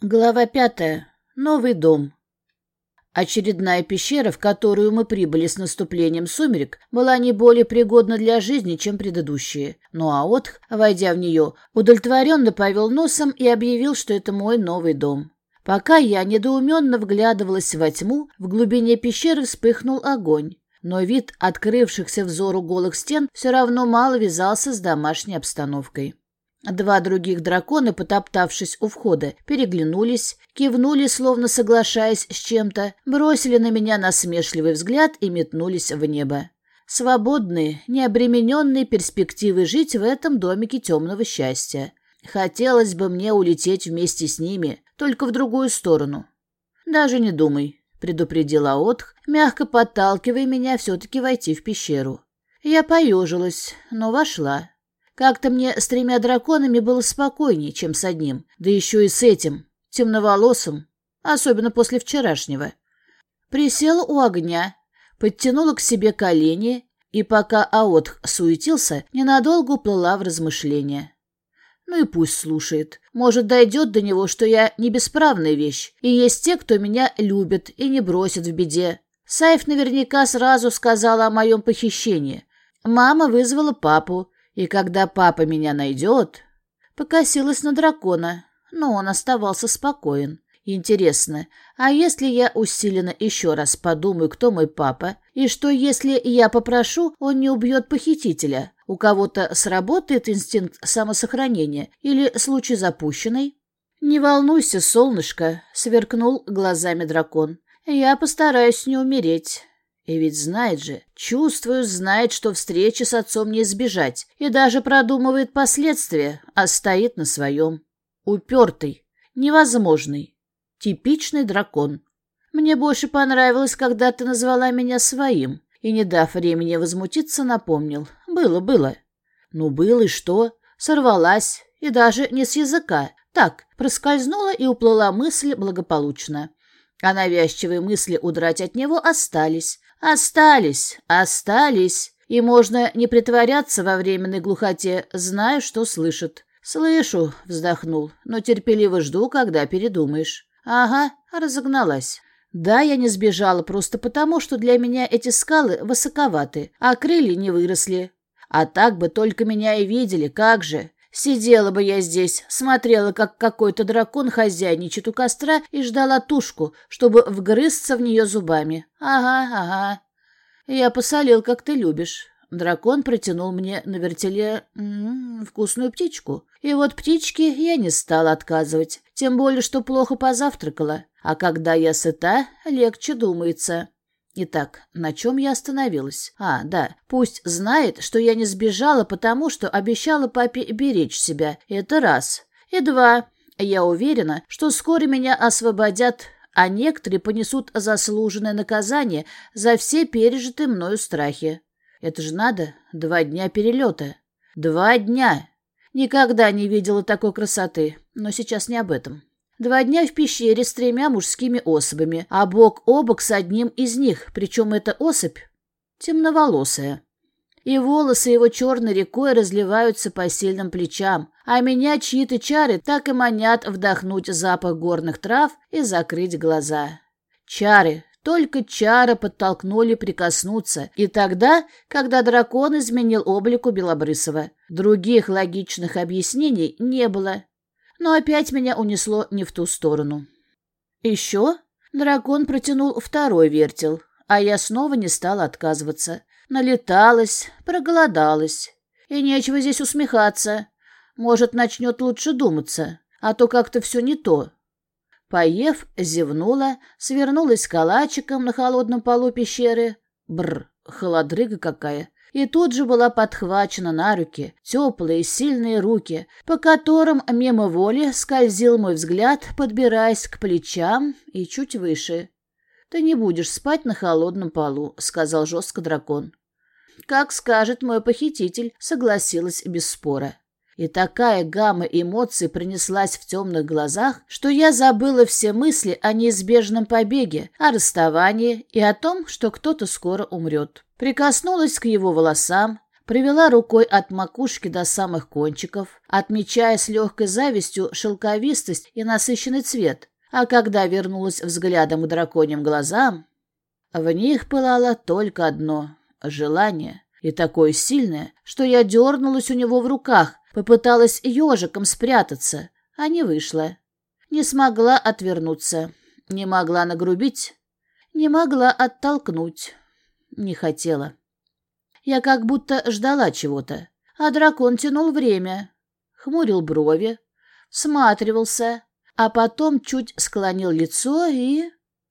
Глава пятая. Новый дом. Очередная пещера, в которую мы прибыли с наступлением сумерек, была не более пригодна для жизни, чем предыдущие. Ну а Отх, войдя в нее, удовлетворенно повел носом и объявил, что это мой новый дом. Пока я недоуменно вглядывалась во тьму, в глубине пещеры вспыхнул огонь. Но вид открывшихся взору голых стен все равно мало вязался с домашней обстановкой. Два других дракона, потоптавшись у входа, переглянулись, кивнули, словно соглашаясь с чем-то, бросили на меня насмешливый взгляд и метнулись в небо. Свободные, необремененные перспективы жить в этом домике темного счастья. Хотелось бы мне улететь вместе с ними, только в другую сторону. «Даже не думай», — предупредила Отх, мягко подталкивая меня все-таки войти в пещеру. Я поежилась, но вошла. Как-то мне с тремя драконами было спокойнее, чем с одним, да еще и с этим, темноволосым, особенно после вчерашнего. Присела у огня, подтянула к себе колени и, пока Аотх суетился, ненадолго уплыла в размышления. Ну и пусть слушает. Может, дойдет до него, что я не бесправная вещь, и есть те, кто меня любит и не бросит в беде. Сайф наверняка сразу сказала о моем похищении. Мама вызвала папу, и когда папа меня найдет... Покосилась на дракона, но он оставался спокоен. Интересно, а если я усиленно еще раз подумаю, кто мой папа, и что если я попрошу, он не убьет похитителя? У кого-то сработает инстинкт самосохранения или случай запущенный? «Не волнуйся, солнышко», — сверкнул глазами дракон. «Я постараюсь не умереть. И ведь знает же, чувствую, знает, что встречи с отцом не избежать, и даже продумывает последствия, а стоит на своем. Упертый, невозможный, типичный дракон. Мне больше понравилось, когда ты назвала меня своим, и, не дав времени возмутиться, напомнил. Было, было. Ну, было и что? Сорвалась, и даже не с языка. Так, проскользнула и уплыла мысль благополучно. А навязчивые мысли удрать от него остались, Остались, остались, и можно не притворяться во временной глухоте, знаю, что слышит. Слышу, вздохнул, но терпеливо жду, когда передумаешь. Ага, разогналась. Да, я не сбежала просто потому, что для меня эти скалы высоковаты, а крылья не выросли. А так бы только меня и видели, как же. Сидела бы я здесь, смотрела, как какой-то дракон хозяйничает у костра и ждала тушку, чтобы вгрызться в нее зубами. Ага, ага. Я посолил, как ты любишь. Дракон протянул мне на вертеле м -м, вкусную птичку. И вот птичке я не стала отказывать, тем более, что плохо позавтракала. А когда я сыта, легче думается. Итак, на чем я остановилась? А, да, пусть знает, что я не сбежала, потому что обещала папе беречь себя. Это раз. И два. Я уверена, что скоро меня освободят, а некоторые понесут заслуженное наказание за все пережитые мною страхи. Это же надо два дня перелета. Два дня. Никогда не видела такой красоты, но сейчас не об этом. Два дня в пещере с тремя мужскими особями, а бок о бок с одним из них, причем эта особь темноволосая. И волосы его черной рекой разливаются по сильным плечам, а меня чьи-то чары так и манят вдохнуть запах горных трав и закрыть глаза. Чары, только чары подтолкнули прикоснуться, и тогда, когда дракон изменил облику Белобрысова. Других логичных объяснений не было но опять меня унесло не в ту сторону. Еще дракон протянул второй вертел, а я снова не стала отказываться. Налеталась, проголодалась. И нечего здесь усмехаться. Может, начнет лучше думаться, а то как-то все не то. Поев, зевнула, свернулась калачиком на холодном полу пещеры. Бр, холодрыга какая и тут же была подхвачена на руки, теплые, сильные руки, по которым мимо воли скользил мой взгляд, подбираясь к плечам и чуть выше. «Ты не будешь спать на холодном полу», — сказал жестко дракон. «Как скажет мой похититель», — согласилась без спора. И такая гамма эмоций принеслась в темных глазах, что я забыла все мысли о неизбежном побеге, о расставании и о том, что кто-то скоро умрет. Прикоснулась к его волосам, Провела рукой от макушки до самых кончиков, отмечая с легкой завистью шелковистость и насыщенный цвет. А когда вернулась взглядом к драконьим глазам, в них пылало только одно — желание, и такое сильное, что я дернулась у него в руках, попыталась ежиком спрятаться, а не вышла. Не смогла отвернуться, не могла нагрубить, не могла оттолкнуть, не хотела. Я как будто ждала чего-то, а дракон тянул время, хмурил брови, всматривался, а потом чуть склонил лицо и...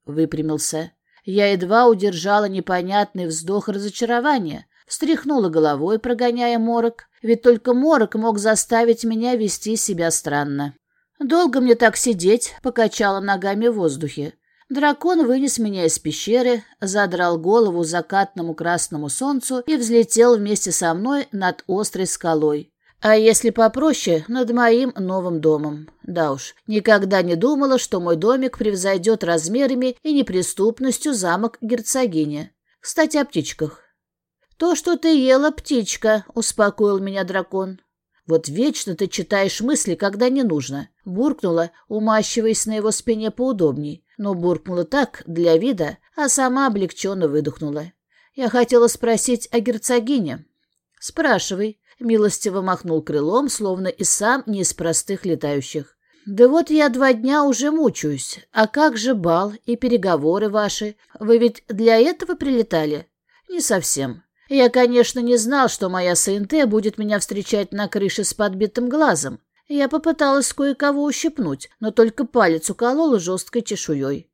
выпрямился. Я едва удержала непонятный вздох разочарования, встряхнула головой, прогоняя морок, ведь только морок мог заставить меня вести себя странно. «Долго мне так сидеть?» — покачала ногами в воздухе. Дракон вынес меня из пещеры, задрал голову закатному красному солнцу и взлетел вместе со мной над острой скалой. А если попроще, над моим новым домом. Да уж, никогда не думала, что мой домик превзойдет размерами и неприступностью замок герцогини. Кстати, о птичках. «То, что ты ела, птичка», — успокоил меня дракон. «Вот вечно ты читаешь мысли, когда не нужно», — буркнула, умащиваясь на его спине поудобней, но буркнула так, для вида, а сама облегченно выдохнула. Я хотела спросить о герцогине. «Спрашивай», милостиво махнул крылом, словно и сам не из простых летающих. «Да вот я два дня уже мучаюсь. А как же бал и переговоры ваши? Вы ведь для этого прилетали?» «Не совсем. Я, конечно, не знал, что моя СНТ будет меня встречать на крыше с подбитым глазом. Я попыталась кое-кого ущипнуть, но только палец уколола жесткой чешуей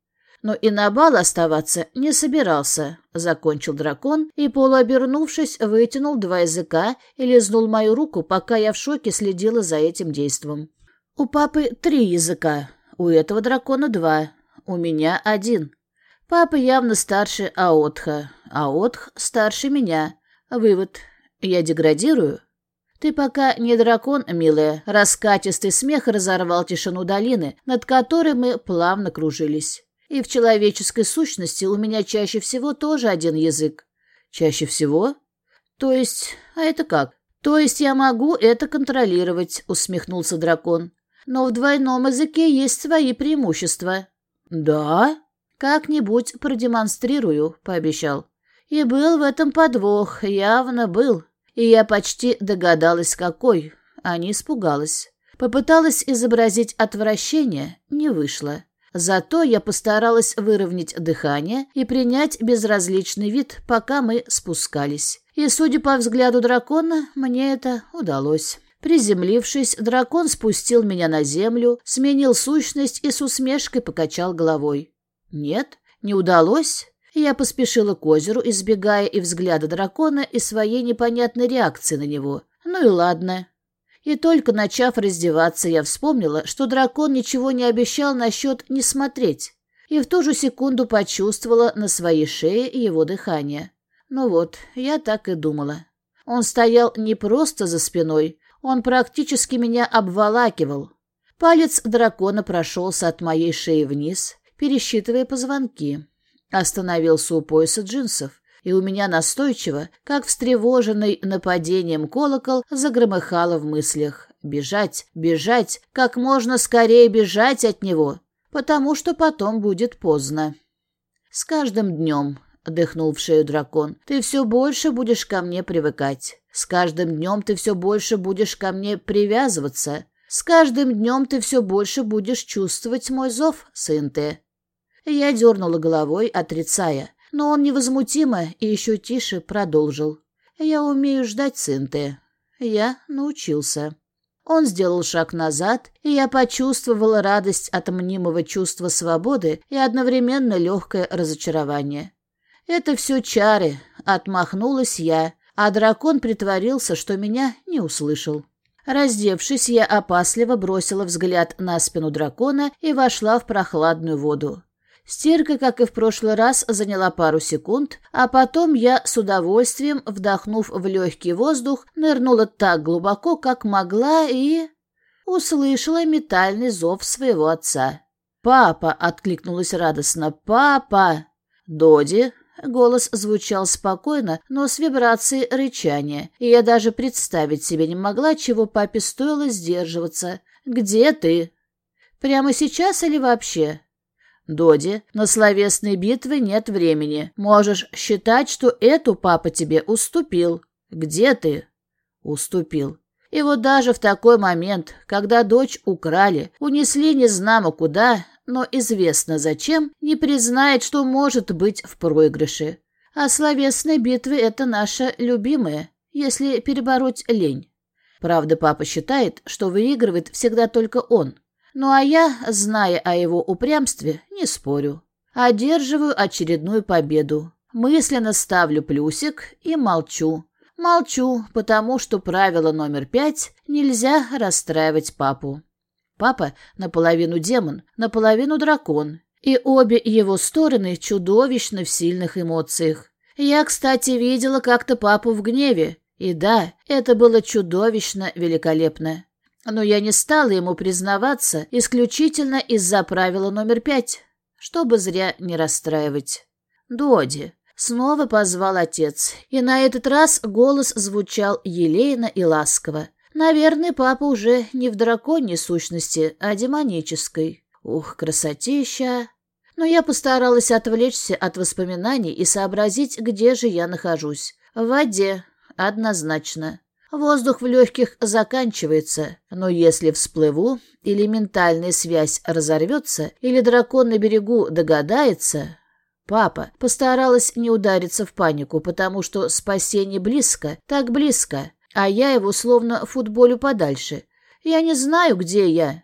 но и на бал оставаться не собирался, — закончил дракон и, полуобернувшись, вытянул два языка и лизнул мою руку, пока я в шоке следила за этим действом. У папы три языка, у этого дракона два, у меня один. Папа явно старше Аотха, Аотх старше меня. Вывод. Я деградирую? Ты пока не дракон, милая. Раскатистый смех разорвал тишину долины, над которой мы плавно кружились. И в человеческой сущности у меня чаще всего тоже один язык. Чаще всего? То есть... А это как? То есть я могу это контролировать, усмехнулся дракон. Но в двойном языке есть свои преимущества. Да? Как-нибудь продемонстрирую, пообещал. И был в этом подвох, явно был. И я почти догадалась, какой, а не испугалась. Попыталась изобразить отвращение, не вышло. Зато я постаралась выровнять дыхание и принять безразличный вид, пока мы спускались. И, судя по взгляду дракона, мне это удалось. Приземлившись, дракон спустил меня на землю, сменил сущность и с усмешкой покачал головой. «Нет, не удалось?» Я поспешила к озеру, избегая и взгляда дракона, и своей непонятной реакции на него. «Ну и ладно, и только начав раздеваться, я вспомнила, что дракон ничего не обещал насчет «не смотреть», и в ту же секунду почувствовала на своей шее его дыхание. Ну вот, я так и думала. Он стоял не просто за спиной, он практически меня обволакивал. Палец дракона прошелся от моей шеи вниз, пересчитывая позвонки. Остановился у пояса джинсов и у меня настойчиво, как встревоженный нападением колокол, загромыхало в мыслях. Бежать, бежать, как можно скорее бежать от него, потому что потом будет поздно. С каждым днем, — дыхнул в шею дракон, — ты все больше будешь ко мне привыкать. С каждым днем ты все больше будешь ко мне привязываться. С каждым днем ты все больше будешь чувствовать мой зов, сын ты. Я дернула головой, отрицая. Но он невозмутимо и еще тише продолжил. «Я умею ждать, Цинте. Я научился». Он сделал шаг назад, и я почувствовала радость от мнимого чувства свободы и одновременно легкое разочарование. «Это все чары», — отмахнулась я, а дракон притворился, что меня не услышал. Раздевшись, я опасливо бросила взгляд на спину дракона и вошла в прохладную воду. Стирка, как и в прошлый раз, заняла пару секунд, а потом я с удовольствием, вдохнув в легкий воздух, нырнула так глубоко, как могла, и... услышала метальный зов своего отца. «Папа!» — откликнулась радостно. «Папа!» «Доди!» — Голос звучал спокойно, но с вибрацией рычания, и я даже представить себе не могла, чего папе стоило сдерживаться. «Где ты?» «Прямо сейчас или вообще?» «Доди, на словесной битве нет времени. Можешь считать, что эту папа тебе уступил. Где ты?» «Уступил. И вот даже в такой момент, когда дочь украли, унесли незнамо куда, но известно зачем, не признает, что может быть в проигрыше. А словесной битвы — это наша любимая, если перебороть лень. Правда, папа считает, что выигрывает всегда только он. Ну а я, зная о его упрямстве, не спорю. Одерживаю очередную победу. Мысленно ставлю плюсик и молчу. Молчу, потому что правило номер пять — нельзя расстраивать папу. Папа наполовину демон, наполовину дракон, и обе его стороны чудовищно в сильных эмоциях. Я, кстати, видела как-то папу в гневе, и да, это было чудовищно великолепно. Но я не стала ему признаваться исключительно из-за правила номер пять, чтобы зря не расстраивать. «Доди», — снова позвал отец, и на этот раз голос звучал елейно и ласково. Наверное, папа уже не в драконьей сущности, а демонической. Ух, красотища! Но я постаралась отвлечься от воспоминаний и сообразить, где же я нахожусь. В воде, однозначно. Воздух в легких заканчивается, но если всплыву, или ментальная связь разорвется, или дракон на берегу догадается... Папа постаралась не удариться в панику, потому что спасение близко, так близко, а я его словно футболю подальше. Я не знаю, где я.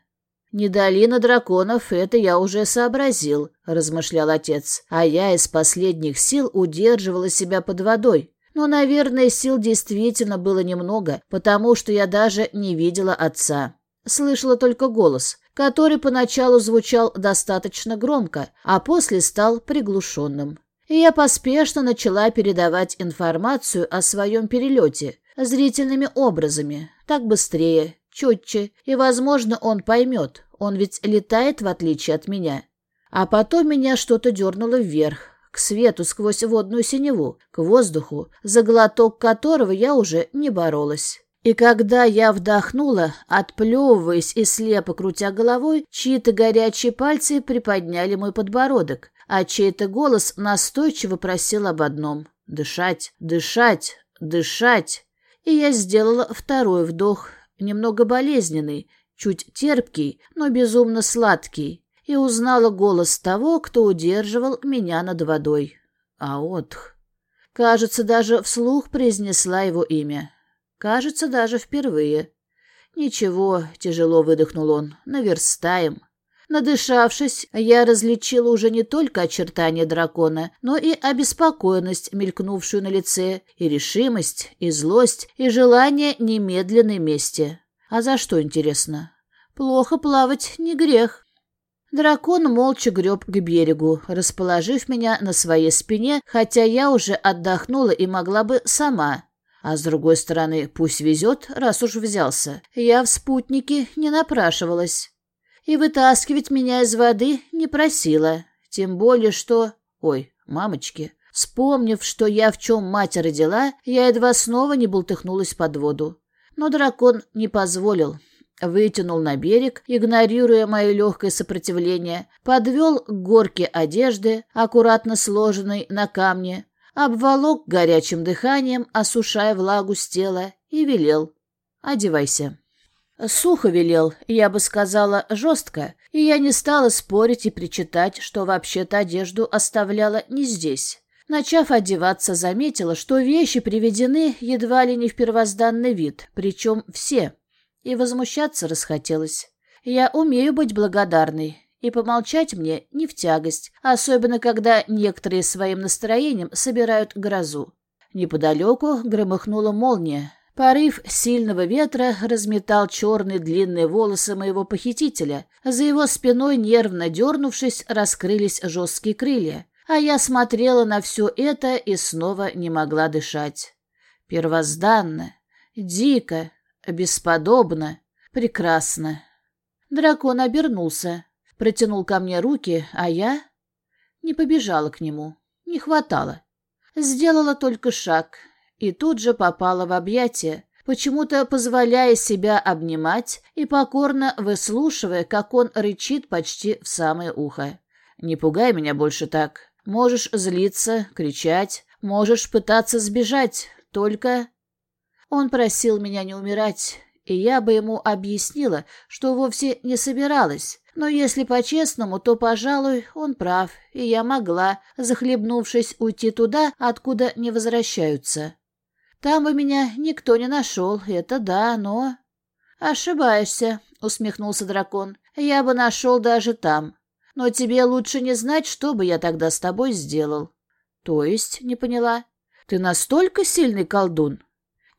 «Не долина драконов, это я уже сообразил», — размышлял отец. «А я из последних сил удерживала себя под водой. Но, наверное, сил действительно было немного, потому что я даже не видела отца. Слышала только голос, который поначалу звучал достаточно громко, а после стал приглушенным. И я поспешно начала передавать информацию о своем перелете, зрительными образами, так быстрее, четче, и, возможно, он поймет, он ведь летает в отличие от меня. А потом меня что-то дернуло вверх, к свету сквозь водную синеву, к воздуху, за глоток которого я уже не боролась. И когда я вдохнула, отплевываясь и слепо крутя головой, чьи-то горячие пальцы приподняли мой подбородок, а чей-то голос настойчиво просил об одном — дышать, дышать, дышать и я сделала второй вдох, немного болезненный, чуть терпкий, но безумно сладкий, и узнала голос того, кто удерживал меня над водой. Аотх. Кажется, даже вслух произнесла его имя. Кажется, даже впервые. «Ничего», — тяжело выдохнул он, — «наверстаем». Надышавшись, я различила уже не только очертания дракона, но и обеспокоенность, мелькнувшую на лице, и решимость, и злость, и желание немедленной мести. А за что, интересно? Плохо плавать не грех. Дракон молча греб к берегу, расположив меня на своей спине, хотя я уже отдохнула и могла бы сама. А с другой стороны, пусть везет, раз уж взялся. Я в спутнике не напрашивалась и вытаскивать меня из воды не просила. Тем более, что... Ой, мамочки. Вспомнив, что я в чем мать родила, я едва снова не бултыхнулась под воду. Но дракон не позволил. Вытянул на берег, игнорируя мое легкое сопротивление, подвел к горке одежды, аккуратно сложенной на камне, обволок горячим дыханием, осушая влагу с тела, и велел «Одевайся». Сухо велел, я бы сказала, жестко, и я не стала спорить и причитать, что вообще-то одежду оставляла не здесь. Начав одеваться, заметила, что вещи приведены едва ли не в первозданный вид, причем все. И возмущаться расхотелось. Я умею быть благодарной, и помолчать мне не в тягость, особенно когда некоторые своим настроением собирают грозу. Неподалеку громыхнула молния, Порыв сильного ветра разметал черные длинные волосы моего похитителя. За его спиной, нервно дернувшись, раскрылись жесткие крылья. А я смотрела на все это и снова не могла дышать. Первозданно, дико, бесподобно, прекрасно. Дракон обернулся, протянул ко мне руки, а я не побежала к нему. Не хватало. Сделала только шаг и тут же попала в объятия, почему-то позволяя себя обнимать и покорно выслушивая, как он рычит почти в самое ухо. «Не пугай меня больше так. Можешь злиться, кричать, можешь пытаться сбежать, только...» Он просил меня не умирать, и я бы ему объяснила, что вовсе не собиралась. Но если по-честному, то, пожалуй, он прав, и я могла, захлебнувшись, уйти туда, откуда не возвращаются. Там бы меня никто не нашел, это да, но... «Ошибаешься», — усмехнулся дракон. «Я бы нашел даже там. Но тебе лучше не знать, что бы я тогда с тобой сделал». «То есть?» — не поняла. «Ты настолько сильный колдун?»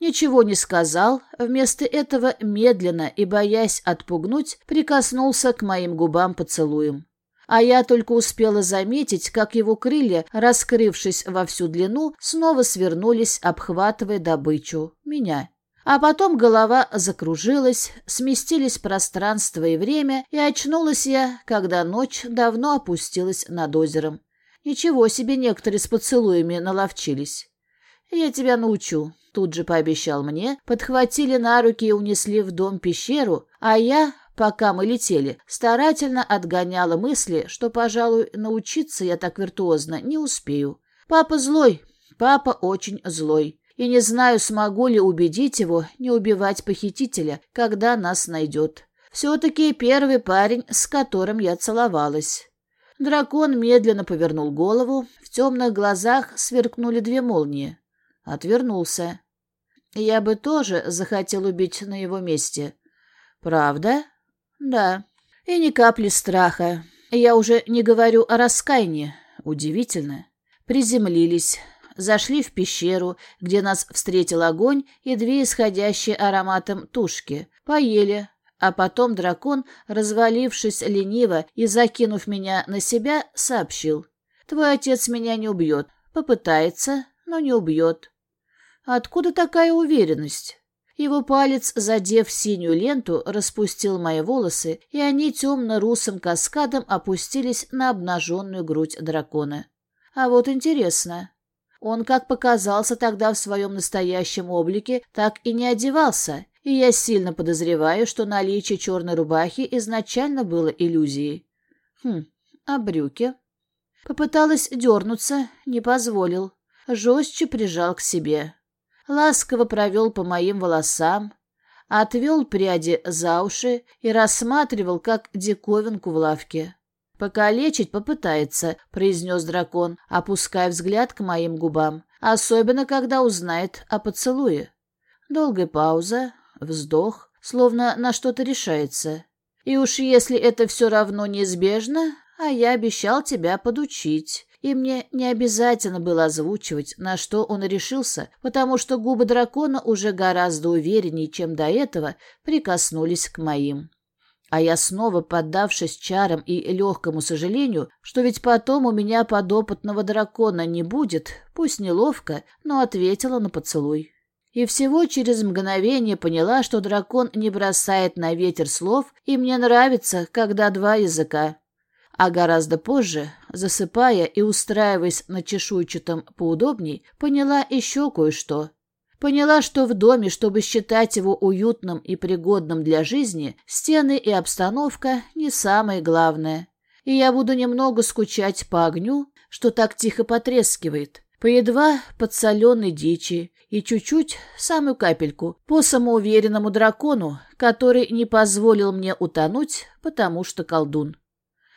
Ничего не сказал, вместо этого медленно и, боясь отпугнуть, прикоснулся к моим губам поцелуем а я только успела заметить, как его крылья, раскрывшись во всю длину, снова свернулись, обхватывая добычу — меня. А потом голова закружилась, сместились пространство и время, и очнулась я, когда ночь давно опустилась над озером. Ничего себе некоторые с поцелуями наловчились. «Я тебя научу», — тут же пообещал мне, подхватили на руки и унесли в дом пещеру, а я, Пока мы летели, старательно отгоняла мысли, что, пожалуй, научиться я так виртуозно не успею. Папа злой, папа очень злой. И не знаю, смогу ли убедить его не убивать похитителя, когда нас найдет. Все-таки первый парень, с которым я целовалась. Дракон медленно повернул голову, в темных глазах сверкнули две молнии. Отвернулся. Я бы тоже захотел убить на его месте. Правда? Да, и ни капли страха. Я уже не говорю о раскаянии. Удивительно. Приземлились, зашли в пещеру, где нас встретил огонь и две исходящие ароматом тушки. Поели, а потом дракон, развалившись лениво и закинув меня на себя, сообщил. «Твой отец меня не убьет. Попытается, но не убьет». «Откуда такая уверенность?» Его палец, задев синюю ленту, распустил мои волосы, и они темно-русым каскадом опустились на обнаженную грудь дракона. А вот интересно. Он как показался тогда в своем настоящем облике, так и не одевался, и я сильно подозреваю, что наличие черной рубахи изначально было иллюзией. Хм, а брюки? Попыталась дернуться, не позволил. Жестче прижал к себе ласково провел по моим волосам, отвел пряди за уши и рассматривал, как диковинку в лавке. «Покалечить попытается», — произнес дракон, опуская взгляд к моим губам, особенно когда узнает о поцелуе. Долгая пауза, вздох, словно на что-то решается. «И уж если это все равно неизбежно, а я обещал тебя подучить и мне не обязательно было озвучивать, на что он решился, потому что губы дракона уже гораздо увереннее, чем до этого, прикоснулись к моим. А я снова, поддавшись чарам и легкому сожалению, что ведь потом у меня подопытного дракона не будет, пусть неловко, но ответила на поцелуй. И всего через мгновение поняла, что дракон не бросает на ветер слов, и мне нравится, когда два языка. А гораздо позже, засыпая и устраиваясь на чешуйчатом поудобней, поняла еще кое-что. Поняла, что в доме, чтобы считать его уютным и пригодным для жизни, стены и обстановка не самое главное. И я буду немного скучать по огню, что так тихо потрескивает, по едва подсоленной дичи и чуть-чуть, самую капельку, по самоуверенному дракону, который не позволил мне утонуть, потому что колдун.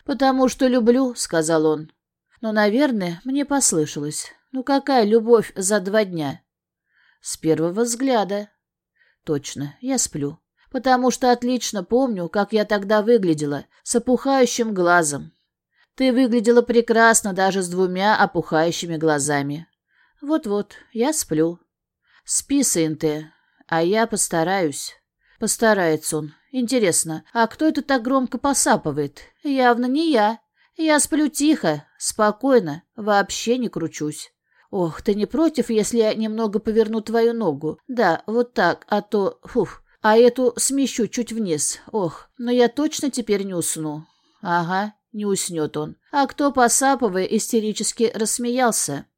«Потому что люблю», — сказал он. «Но, наверное, мне послышалось. Ну какая любовь за два дня?» «С первого взгляда». «Точно, я сплю. Потому что отлично помню, как я тогда выглядела, с опухающим глазом. Ты выглядела прекрасно даже с двумя опухающими глазами. Вот-вот, я сплю. Спи, сын ты, а я постараюсь». Постарается он. Интересно, а кто это так громко посапывает? Явно не я. Я сплю тихо, спокойно, вообще не кручусь. Ох, ты не против, если я немного поверну твою ногу? Да, вот так, а то... Фуф. А эту смещу чуть вниз. Ох, но я точно теперь не усну. Ага, не уснет он, а кто, посапывая, истерически рассмеялся.